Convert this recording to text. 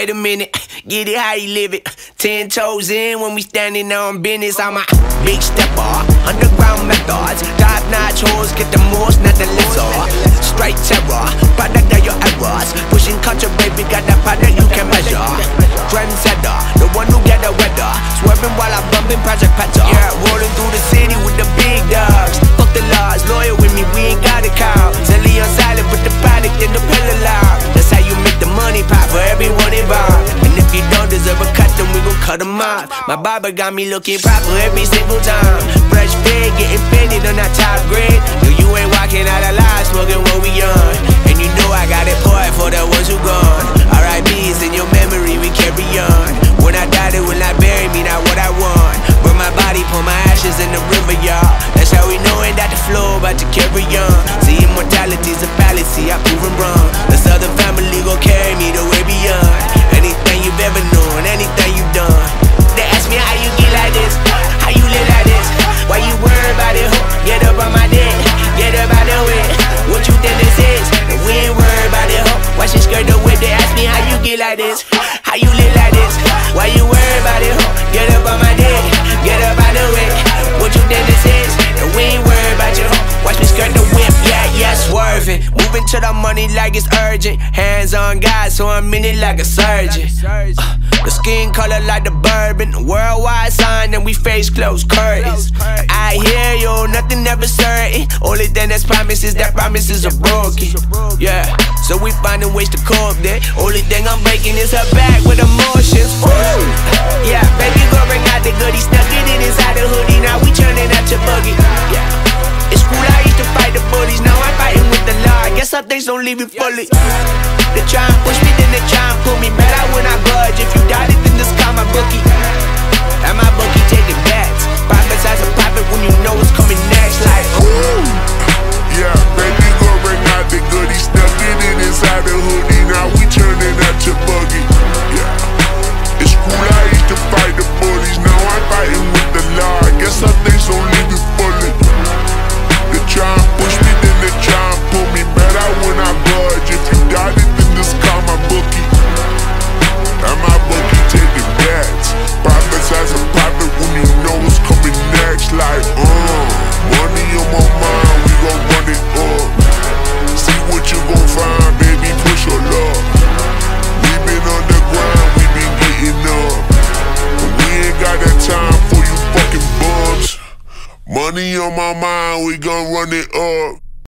Wait a minute, get it how you live it. Ten toes in when we standing on business. I'm a big stepper, underground methods. Top notch hoes, get the most, not the lesser. Straight terror, product of your errors. Pushing culture, baby, got that product you can measure. Trendsetter, the one who get the weather. Swerving while I'm bumping Project Petter. Yeah, rolling through the city with the big dogs. Fuck the laws, loyal with me, we ain't got a cow. Selling cut them off. My barber got me looking proper every single time. Fresh fade, getting fitted on that top grade. No, you ain't walking out alive, smoking what we on. And you know I got it poured for the ones who gone. R.I.P.'s in your memory, we carry on. When I die, they will not bury me, not what I want. Burn my body, pour my ashes in the river, y'all. That's how we knowin' that the flow about to carry on. See, immortality's a fallacy, I proven wrong. Why the whip? They ask me how you get like this, how you live like this. Why you worry about it. Get up on my dick, get up out the way. What you think this is? And we ain't worried about you. Watch me skirt the whip, yeah, yeah, swerving. Moving to the money like it's urgent. Hands on God, so I'm in it like a surgeon. Uh, the skin color like the bourbon. Worldwide sign, and we face closed curtains. I hear you, nothing ever certain. Only thing that's promised is that promises are broken. Yeah, so we finding ways to cope that. Only thing I'm breaking is her back with emotions. Ooh. Yeah, baby, go bring out the goodies. Stuck it in inside the hoodie. Now we turning out your buggy. Yeah. It's cool, I used to fight the bullies. Now I'm fighting with the law. I guess some things don't leave you fully. They try and push me, then they try and pull me. Better when I budge. Money on my mind, we gon' run it up.